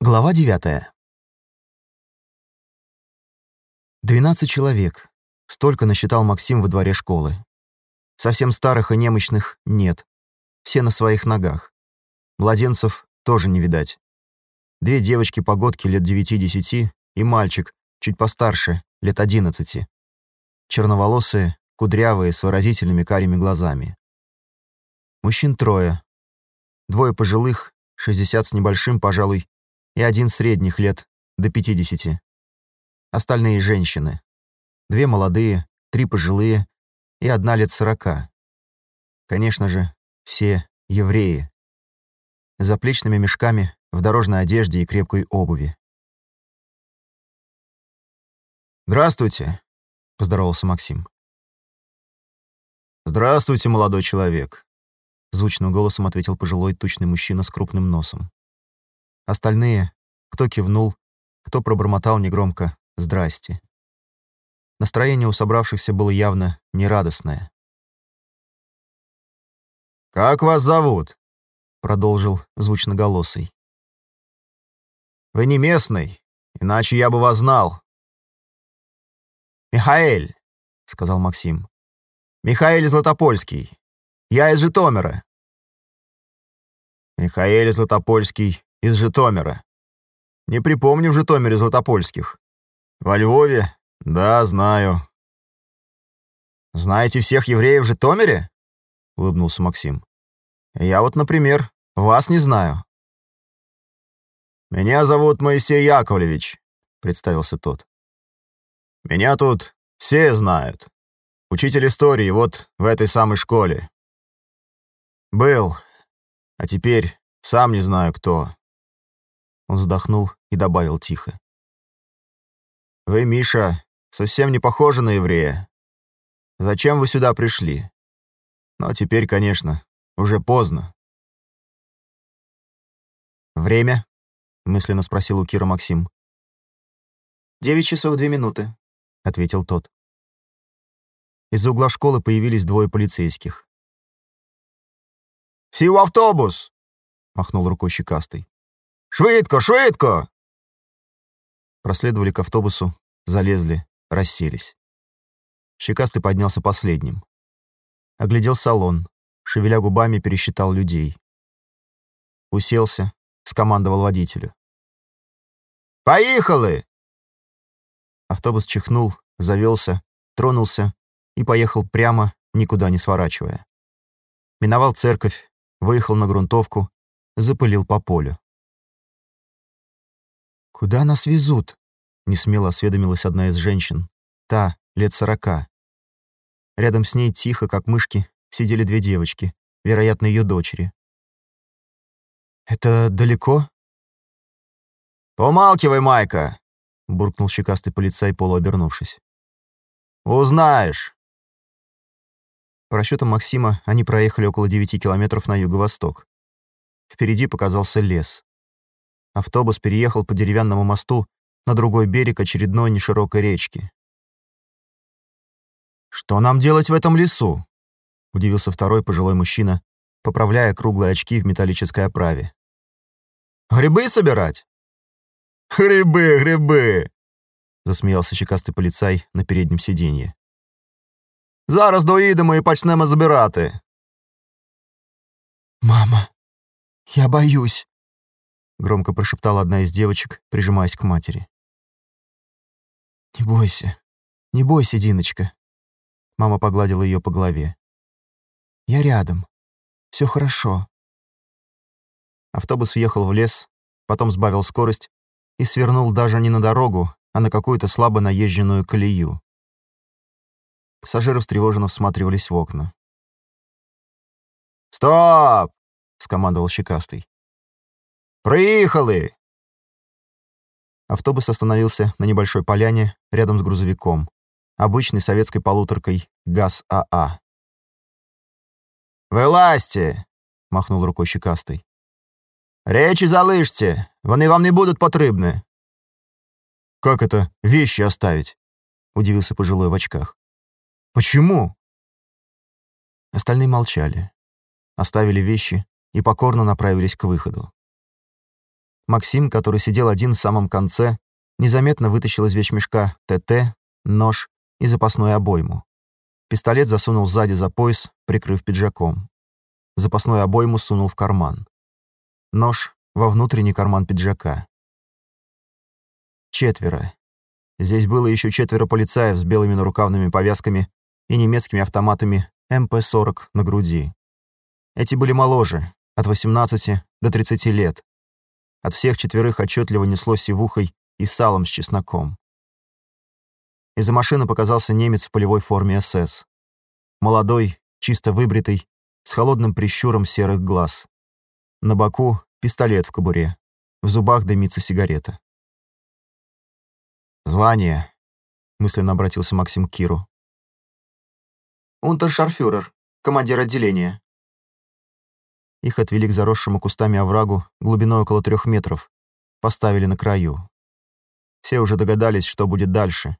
Глава 9. 12 человек. Столько насчитал Максим во дворе школы. Совсем старых и немощных нет. Все на своих ногах. Младенцев тоже не видать. Две девочки-погодки лет 9-10 и мальчик, чуть постарше, лет 11. Черноволосые, кудрявые, с выразительными карими глазами. Мужчин трое. Двое пожилых, 60 с небольшим, пожалуй, и один средних лет, до 50. Остальные женщины. Две молодые, три пожилые и одна лет сорока. Конечно же, все евреи. За заплечными мешками, в дорожной одежде и крепкой обуви. «Здравствуйте», — поздоровался Максим. «Здравствуйте, молодой человек», — звучным голосом ответил пожилой тучный мужчина с крупным носом. Остальные, кто кивнул, кто пробормотал негромко «Здрасте». Настроение у собравшихся было явно нерадостное. «Как вас зовут?» — продолжил звучноголосый. «Вы не местный, иначе я бы вас знал». «Михаэль», — сказал Максим. «Михаэль Златопольский. Я из Житомира». «Михаэль Златопольский из Житомира. Не припомню в Житомире Златопольских. Во Львове? Да, знаю. Знаете всех евреев в Житомире? Улыбнулся Максим. Я вот, например, вас не знаю. Меня зовут Моисей Яковлевич, представился тот. Меня тут все знают. Учитель истории вот в этой самой школе. Был, а теперь сам не знаю кто. Он вздохнул и добавил тихо. «Вы, Миша, совсем не похожи на еврея. Зачем вы сюда пришли? Но теперь, конечно, уже поздно». «Время?» — мысленно спросил у Кира Максим. «Девять часов две минуты», — ответил тот. Из-за угла школы появились двое полицейских. «Всі в автобус!» — махнул рукой щекастый. Швидко, швидко!» Проследовали к автобусу, залезли, расселись. Щекастый поднялся последним. Оглядел салон, шевеля губами пересчитал людей. Уселся, скомандовал водителю. «Поехали!» Автобус чихнул, завелся, тронулся и поехал прямо, никуда не сворачивая. Миновал церковь, выехал на грунтовку, запылил по полю. «Куда нас везут?» — несмело осведомилась одна из женщин. Та, лет сорока. Рядом с ней, тихо, как мышки, сидели две девочки, вероятно, ее дочери. «Это далеко?» «Помалкивай, Майка!» — буркнул щекастый полицай, полуобернувшись. «Узнаешь!» По расчетам Максима, они проехали около девяти километров на юго-восток. Впереди показался лес. Автобус переехал по деревянному мосту на другой берег очередной неширокой речки. «Что нам делать в этом лесу?» — удивился второй пожилой мужчина, поправляя круглые очки в металлической оправе. «Грибы собирать?» «Грибы, грибы!» — засмеялся щекастый полицай на переднем сиденье. «Зараз доїдемо і почнемо збирати». «Мама, я боюсь», — громко прошептала одна из девочек, прижимаясь к матери. «Не бойся, не бойся, Диночка». Мама погладила ее по голове. «Я рядом. Все хорошо». Автобус въехал в лес, потом сбавил скорость и свернул даже не на дорогу, а на какую-то слабо наезженную колею. Пассажиры встревоженно всматривались в окна. «Стоп!» — скомандовал Щекастый. «Приехали!» Автобус остановился на небольшой поляне рядом с грузовиком, обычной советской полуторкой ГАЗ-АА. «Вилазьте!» — махнул рукой щекастый. «Речі залиште, вони вам не будут потрібні». «Как это вещи оставить?» — удивился пожилой в очках. «Почему?» Остальные молчали, оставили вещи и покорно направились к выходу. Максим, который сидел один в самом конце, незаметно вытащил из вещмешка ТТ, нож и запасную обойму. Пистолет засунул сзади за пояс, прикрыв пиджаком. Запасную обойму сунул в карман. Нож во внутренний карман пиджака. Четверо. Здесь было еще четверо полицаев с белыми нарукавными повязками и немецкими автоматами МП-40 на груди. Эти были моложе, от 18 до 30 лет. От всех четверых отчетливо несло сивухой и салом с чесноком. Из-за машины показался немец в полевой форме СС. Молодой, чисто выбритый, с холодным прищуром серых глаз. На боку — пистолет в кобуре. В зубах дымится сигарета. «Звание», — мысленно обратился Максим к Киру. «Унтершарфюрер, командир отделения». Их отвели к заросшему кустами оврагу глубиной около трех метров, поставили на краю. Все уже догадались, что будет дальше,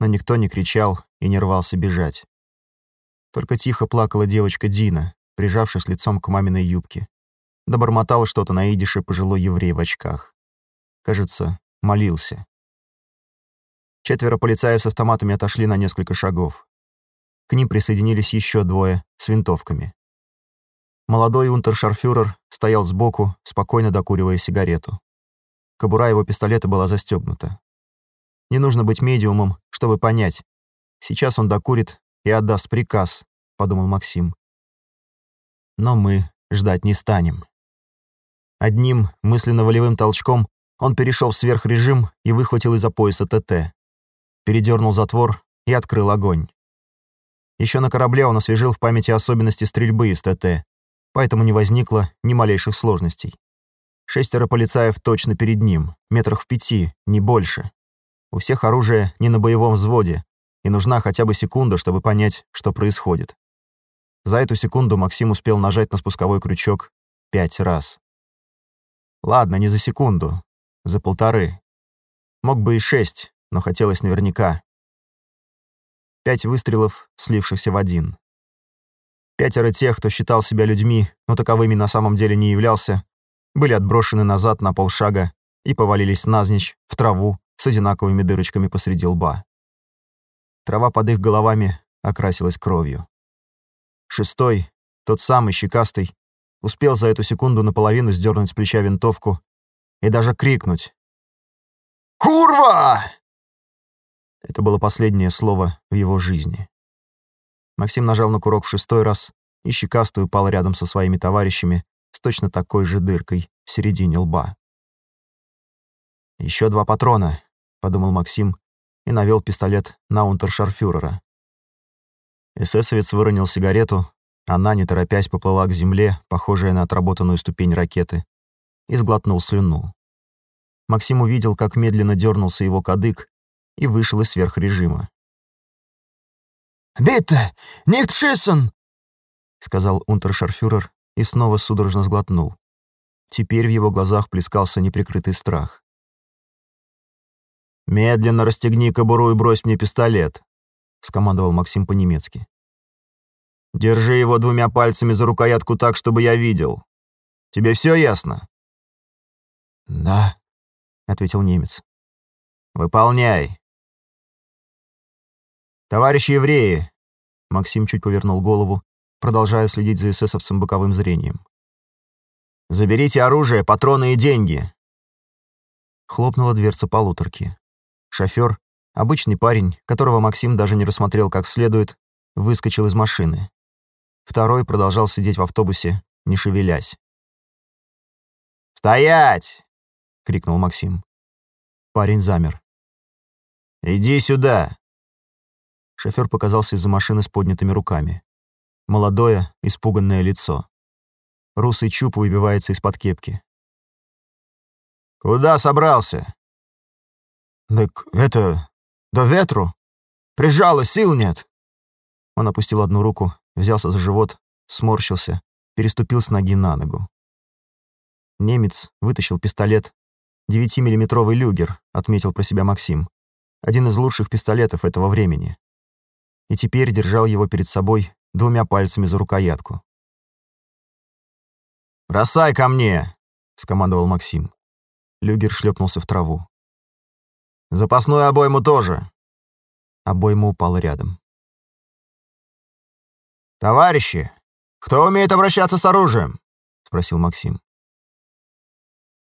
но никто не кричал и не рвался бежать. Только тихо плакала девочка Дина, прижавшись лицом к маминой юбке. Добормотал что-то на идише пожилой еврей в очках. Кажется, молился. Четверо полицаев с автоматами отошли на несколько шагов. К ним присоединились еще двое с винтовками. Молодой унтершарфюрер стоял сбоку, спокойно докуривая сигарету. Кобура его пистолета была застегнута. Не нужно быть медиумом, чтобы понять. Сейчас он докурит и отдаст приказ, подумал Максим. Но мы ждать не станем. Одним мысленно-волевым толчком он перешел в сверхрежим и выхватил из-за пояса ТТ передернул затвор и открыл огонь. Еще на корабле он освежил в памяти особенности стрельбы из ТТ, поэтому не возникло ни малейших сложностей. Шестеро полицаев точно перед ним, метрах в пяти, не больше. У всех оружие не на боевом взводе, и нужна хотя бы секунда, чтобы понять, что происходит. За эту секунду Максим успел нажать на спусковой крючок пять раз. Ладно, не за секунду, за полторы. Мог бы и шесть, но хотелось наверняка. Пять выстрелов, слившихся в один. Пятеро тех, кто считал себя людьми, но таковыми на самом деле не являлся, были отброшены назад на полшага и повалились назничь в траву с одинаковыми дырочками посреди лба. Трава под их головами окрасилась кровью. Шестой, тот самый щекастый, успел за эту секунду наполовину сдернуть с плеча винтовку и даже крикнуть. «Курва!» Это было последнее слово в его жизни. Максим нажал на курок в шестой раз, и щекастый упал рядом со своими товарищами с точно такой же дыркой в середине лба. Еще два патрона», — подумал Максим и навел пистолет на унтершарфюрера. Эсэсовец выронил сигарету, она, не торопясь, поплыла к земле, похожая на отработанную ступень ракеты, и сглотнул слюну. Максим увидел, как медленно дернулся его кадык, и вышел из сверхрежима. «Битте! Нихт шиссен!» — сказал унтершарфюрер и снова судорожно сглотнул. Теперь в его глазах плескался неприкрытый страх. «Медленно расстегни кобуру и брось мне пистолет», — скомандовал Максим по-немецки. «Держи его двумя пальцами за рукоятку так, чтобы я видел. Тебе все ясно?» «Да», — ответил немец. «Выполняй», «Товарищи евреи!» Максим чуть повернул голову, продолжая следить за эсэсовцем боковым зрением. «Заберите оружие, патроны и деньги!» Хлопнула дверца полуторки. Шофер, обычный парень, которого Максим даже не рассмотрел как следует, выскочил из машины. Второй продолжал сидеть в автобусе, не шевелясь. «Стоять!» — крикнул Максим. Парень замер. «Иди сюда!» Шофер показался из-за машины с поднятыми руками. Молодое, испуганное лицо. Русый чуб выбивается из-под кепки. «Куда собрался?» «Так это... до ветру. Прижало, сил нет». Он опустил одну руку, взялся за живот, сморщился, переступил с ноги на ногу. Немец вытащил пистолет. «Девятимиллиметровый люгер», — отметил про себя Максим. Один из лучших пистолетов этого времени и теперь держал его перед собой двумя пальцами за рукоятку. «Бросай ко мне!» — скомандовал Максим. Люгер шлепнулся в траву. «Запасную обойму тоже». Обойма упала рядом. «Товарищи, кто умеет обращаться с оружием?» — спросил Максим.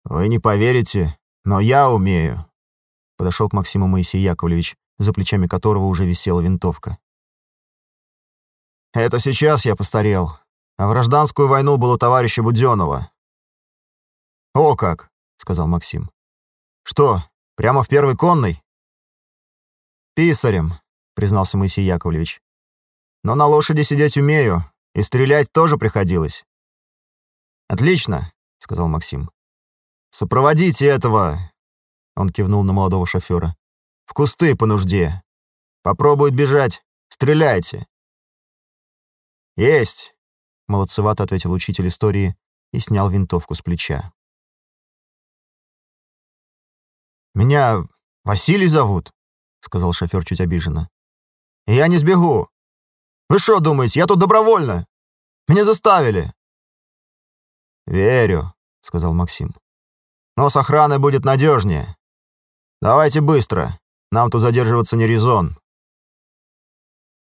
«Вы не поверите, но я умею», — подошел к Максиму Моисей Яковлевич, за плечами которого уже висела винтовка. «Это сейчас я постарел, а в гражданскую войну был у товарища Буденова». «О как!» — сказал Максим. «Что, прямо в первой конной?» «Писарем», — признался Моисей Яковлевич. «Но на лошади сидеть умею, и стрелять тоже приходилось». «Отлично», — сказал Максим. «Сопроводите этого...» Он кивнул на молодого шофера. «В кусты по нужде. Попробует бежать. Стреляйте». «Есть!» — молодцевато ответил учитель истории и снял винтовку с плеча. «Меня Василий зовут», — сказал шофер чуть обиженно. «И я не сбегу. Вы что думаете, я тут добровольно? Меня заставили». «Верю», — сказал Максим. «Но с охраной будет надежнее. Давайте быстро, нам тут задерживаться не резон».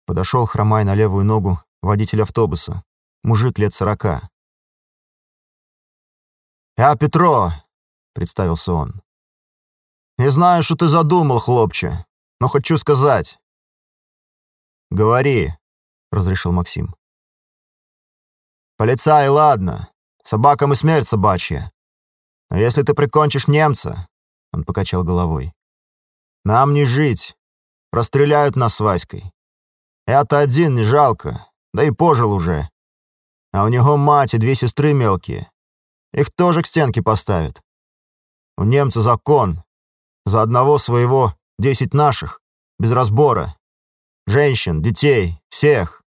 Подошел, хромая на левую ногу, водитель автобуса, мужик лет сорока. «Я Петро», — представился он. «Не знаю, что ты задумал, хлопче, но хочу сказать». «Говори», — разрешил Максим. «Полицай, ладно, собакам и смерть собачья. Но если ты прикончишь немца, — он покачал головой, — нам не жить, расстреляют нас с Васькой. Я-то один, не жалко, да и пожил уже. А у него мать и две сестры мелкие. Их тоже к стенке поставят. У немца закон. За одного своего десять наших, без разбора. Женщин, детей, всех.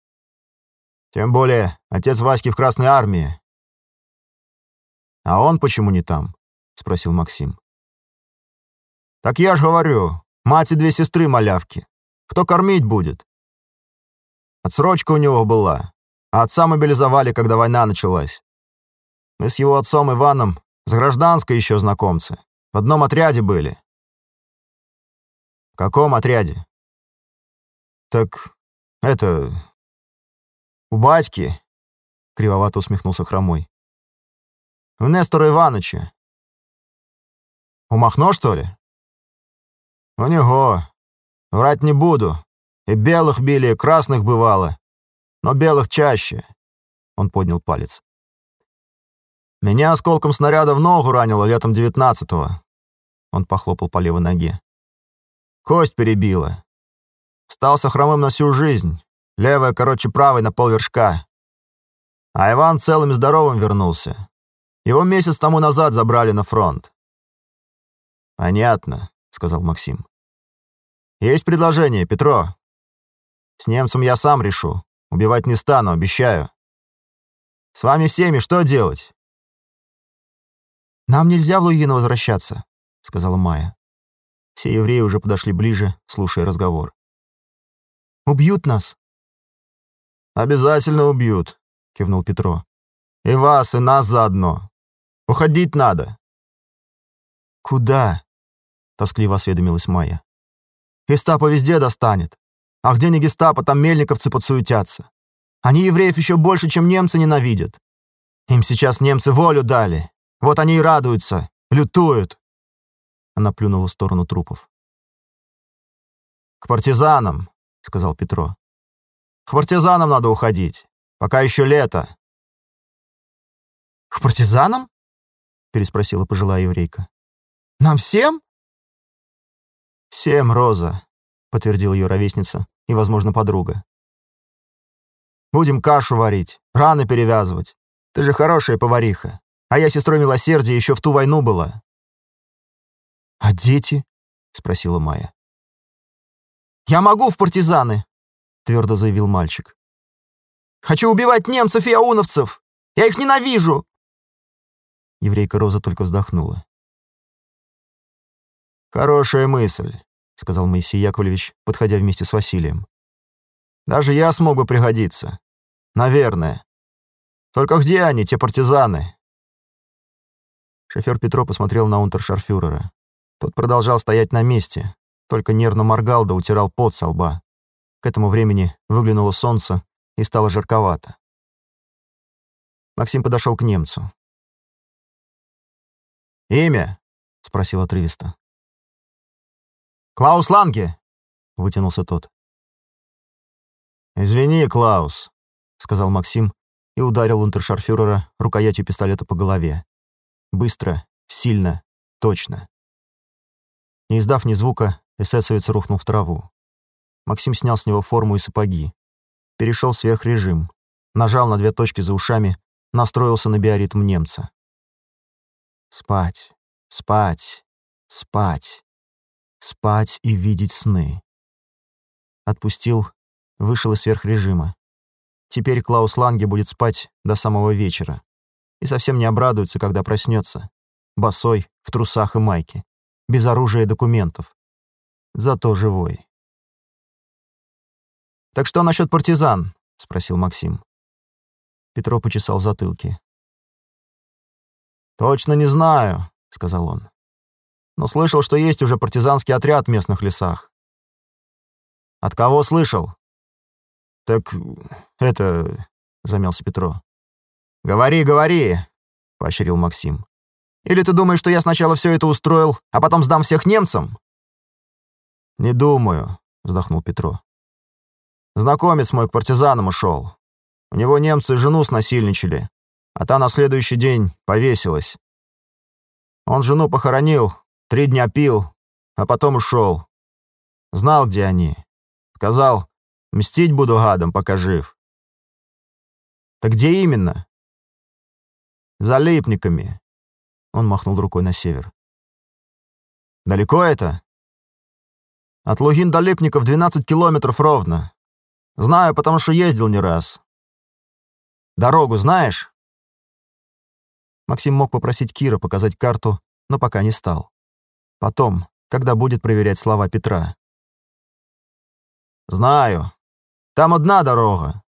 Тем более, отец Васьки в Красной Армии. «А он почему не там?» — спросил Максим. «Так я ж говорю, мать и две сестры малявки. Кто кормить будет?» Отсрочка у него была, а отца мобилизовали, когда война началась. Мы с его отцом Иваном с гражданской еще знакомцы. В одном отряде были. В каком отряде? Так, это... У батьки, кривовато усмехнулся Хромой. У Нестора Ивановича. У Махно, что ли? У него. Врать не буду. И белых били, и красных бывало. Но белых чаще. Он поднял палец. Меня осколком снаряда в ногу ранило летом девятнадцатого. Он похлопал по левой ноге. Кость перебила. Стался хромым на всю жизнь. Левая, короче, правой на полвершка. А Иван целым и здоровым вернулся. Его месяц тому назад забрали на фронт. «Понятно», — сказал Максим. «Есть предложение, Петро?» С немцем я сам решу. Убивать не стану, обещаю. С вами всеми что делать?» «Нам нельзя в Лугино возвращаться», — сказала Майя. Все евреи уже подошли ближе, слушая разговор. «Убьют нас». «Обязательно убьют», — кивнул Петро. «И вас, и нас заодно. Уходить надо». «Куда?» — тоскливо осведомилась Майя. «Гестапо везде достанет. А где не гестапо, там мельниковцы подсуетятся. Они евреев еще больше, чем немцы ненавидят. Им сейчас немцы волю дали. Вот они и радуются, лютуют. Она плюнула в сторону трупов. «К партизанам», — сказал Петро. «К партизанам надо уходить, пока еще лето». «К партизанам?» — переспросила пожилая еврейка. «Нам всем?» «Всем, Роза», — подтвердила ее ровесница и, возможно, подруга. «Будем кашу варить, раны перевязывать. Ты же хорошая повариха, а я сестрой милосердия еще в ту войну была». «А дети?» — спросила Майя. «Я могу в партизаны», — твердо заявил мальчик. «Хочу убивать немцев и ауновцев! Я их ненавижу!» Еврейка Роза только вздохнула. «Хорошая мысль сказал Моисей Яковлевич, подходя вместе с Василием. «Даже я смогу пригодиться. Наверное. Только где они, те партизаны?» Шофер Петро посмотрел на унтершарфюрера. Тот продолжал стоять на месте, только нервно моргал да утирал пот со лба. К этому времени выглянуло солнце и стало жарковато. Максим подошел к немцу. «Имя?» — спросил отрывисто. «Клаус Ланге!» — вытянулся тот. «Извини, Клаус», — сказал Максим и ударил унтершарфюрера рукоятью пистолета по голове. Быстро, сильно, точно. Не издав ни звука, эсэсовец рухнул в траву. Максим снял с него форму и сапоги. Перешел сверхрежим. Нажал на две точки за ушами, настроился на биоритм немца. Спать, спать, спать, спать и видеть сны. Отпустил, вышел из сверхрежима. Теперь Клаус Ланге будет спать до самого вечера. И совсем не обрадуется, когда проснется. Босой, в трусах и майке. Без оружия и документов. Зато живой. «Так что насчет партизан?» — спросил Максим. Петро почесал затылки. «Точно не знаю», — сказал он. «Но слышал, что есть уже партизанский отряд в местных лесах». «От кого слышал?» «Так это...» — замялся Петро. «Говори, говори», — поощрил Максим. «Или ты думаешь, что я сначала все это устроил, а потом сдам всех немцам?» «Не думаю», — вздохнул Петро. «Знакомец мой к партизанам ушел. У него немцы жену снасильничали, а та на следующий день повесилась. Он жену похоронил, три дня пил, а потом ушел. Знал, где они. Сказал, мстить буду гадом, пока жив. Так где именно? За липниками. Он махнул рукой на север. Далеко это? От Лугин до Липников 12 километров ровно. Знаю, потому что ездил не раз. Дорогу знаешь? Максим мог попросить Кира показать карту, но пока не стал. Потом, когда будет проверять слова Петра. «Знаю. Там одна дорога.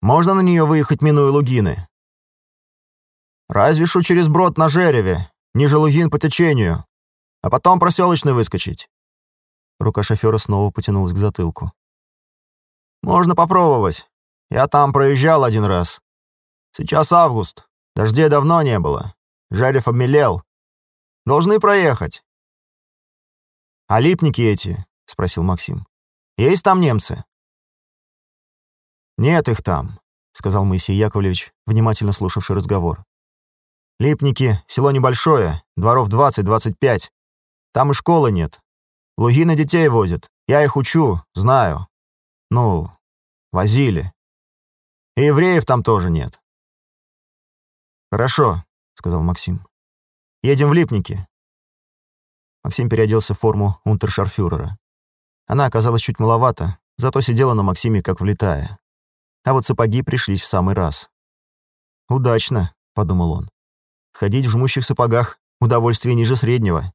Можно на нее выехать, минуя Лугины?» «Разве что через брод на Жереве, ниже Лугин по течению, а потом проселочный выскочить». Рука шофера снова потянулась к затылку. «Можно попробовать. Я там проезжал один раз. Сейчас август. Дождей давно не было. Жарев обмелел. Должны проехать. А липники эти, спросил Максим. Есть там немцы? Нет их там, сказал Моисей Яковлевич, внимательно слушавший разговор. Липники — село небольшое, дворов 20-25. Там и школы нет. Луги на детей возят. Я их учу, знаю. Ну, возили. И евреев там тоже нет. «Хорошо», — сказал Максим. «Едем в Липники». Максим переоделся в форму унтершарфюрера. Она оказалась чуть маловато, зато сидела на Максиме как влетая. А вот сапоги пришлись в самый раз. «Удачно», — подумал он. «Ходить в жмущих сапогах — удовольствие ниже среднего.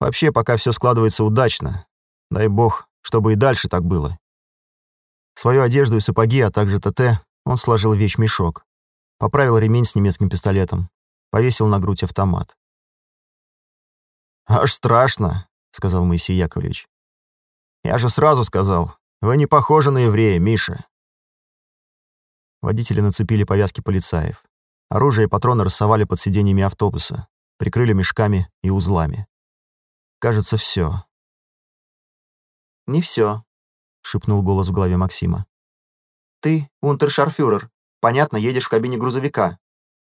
Вообще, пока все складывается удачно. Дай бог, чтобы и дальше так было». Свою одежду и сапоги, а также ТТ он сложил в вещмешок поправил ремень с немецким пистолетом, повесил на грудь автомат. «Аж страшно», — сказал Моисей Яковлевич. «Я же сразу сказал, вы не похожи на еврея, Миша». Водители нацепили повязки полицаев. Оружие и патроны рассовали под сиденьями автобуса, прикрыли мешками и узлами. Кажется, все. «Не все», — шепнул голос в голове Максима. «Ты унтершарфюрер, Понятно, едешь в кабине грузовика.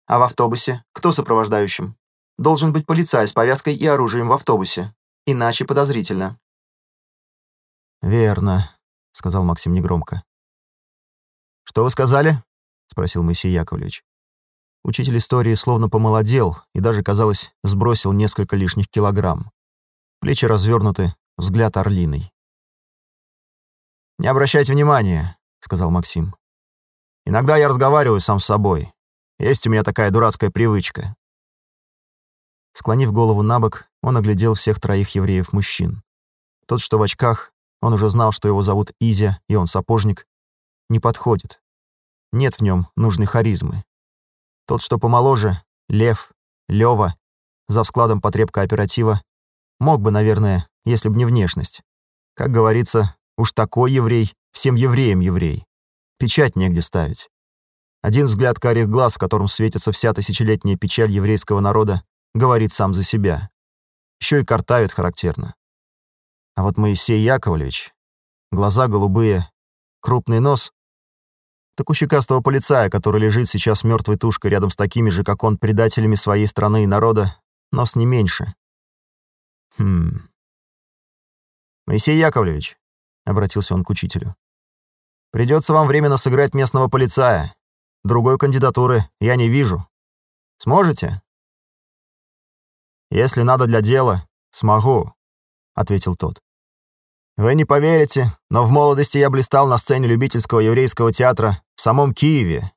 А в автобусе кто сопровождающим? Должен быть полицай с повязкой и оружием в автобусе. Иначе подозрительно. «Верно», — сказал Максим негромко. «Что вы сказали?» — спросил Моисей Яковлевич. Учитель истории словно помолодел и даже, казалось, сбросил несколько лишних килограмм. Плечи развернуты, взгляд орлиный. «Не обращайте внимания», — сказал Максим. Иногда я разговариваю сам с собой. Есть у меня такая дурацкая привычка». Склонив голову на бок, он оглядел всех троих евреев-мужчин. Тот, что в очках, он уже знал, что его зовут Изя, и он сапожник, не подходит. Нет в нем нужной харизмы. Тот, что помоложе, Лев, Лёва, за складом потребка оператива, мог бы, наверное, если б не внешность. Как говорится, уж такой еврей, всем евреям еврей. Печать негде ставить. Один взгляд карих глаз, в котором светится вся тысячелетняя печаль еврейского народа, говорит сам за себя. Еще и картавит характерно. А вот Моисей Яковлевич, глаза голубые, крупный нос, так у щекастого полицая, который лежит сейчас мертвой тушкой рядом с такими же, как он, предателями своей страны и народа, нос не меньше. Хм. «Моисей Яковлевич», — обратился он к учителю, — «придется вам временно сыграть местного полицая. Другой кандидатуры я не вижу. Сможете?» «Если надо для дела, смогу», — ответил тот. «Вы не поверите, но в молодости я блистал на сцене любительского еврейского театра в самом Киеве».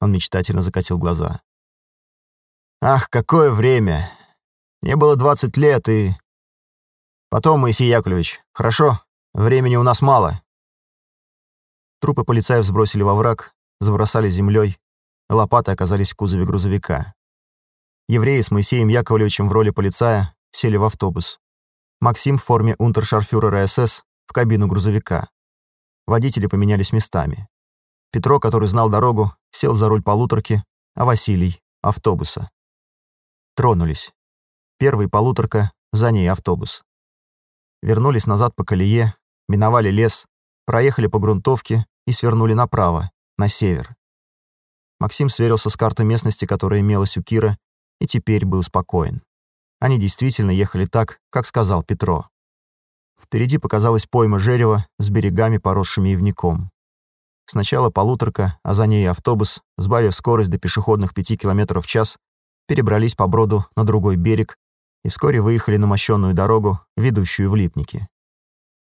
Он мечтательно закатил глаза. «Ах, какое время! Мне было 20 лет, и...» «Потом, Моисей Яковлевич, хорошо? Времени у нас мало». Трупы полицаев сбросили во враг, забросали землей, лопаты оказались в кузове грузовика. Евреи с Моисеем Яковлевичем в роли полицая сели в автобус. Максим в форме унтершарфюрера СС в кабину грузовика. Водители поменялись местами. Петро, который знал дорогу, сел за руль полуторки, а Василий — автобуса. Тронулись. Первый полуторка, за ней автобус. Вернулись назад по колее, миновали лес, проехали по грунтовке и свернули направо, на север. Максим сверился с картой местности, которая имелась у Кира, и теперь был спокоен. Они действительно ехали так, как сказал Петро. Впереди показалась пойма жерева с берегами, поросшими ивником. Сначала полуторка, а за ней автобус, сбавив скорость до пешеходных 5 км в час, перебрались по броду на другой берег и вскоре выехали на мощенную дорогу, ведущую в Липники.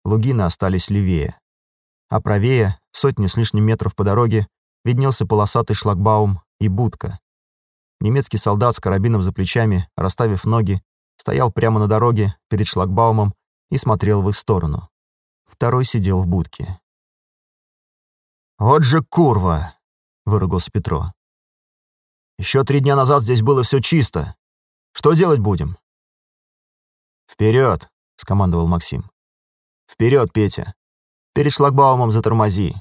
Лугины остались левее. А правее, сотни с лишним метров по дороге, виднелся полосатый шлагбаум и будка, Немецкий солдат с карабином за плечами, расставив ноги, стоял прямо на дороге перед шлагбаумом и смотрел в их сторону. Второй сидел в будке. «Вот же курва!» — выругался Петро. «Еще три дня назад здесь было все чисто. Что делать будем?» «Вперед!» — скомандовал Максим. «Вперед, Петя! Перед шлагбаумом затормози.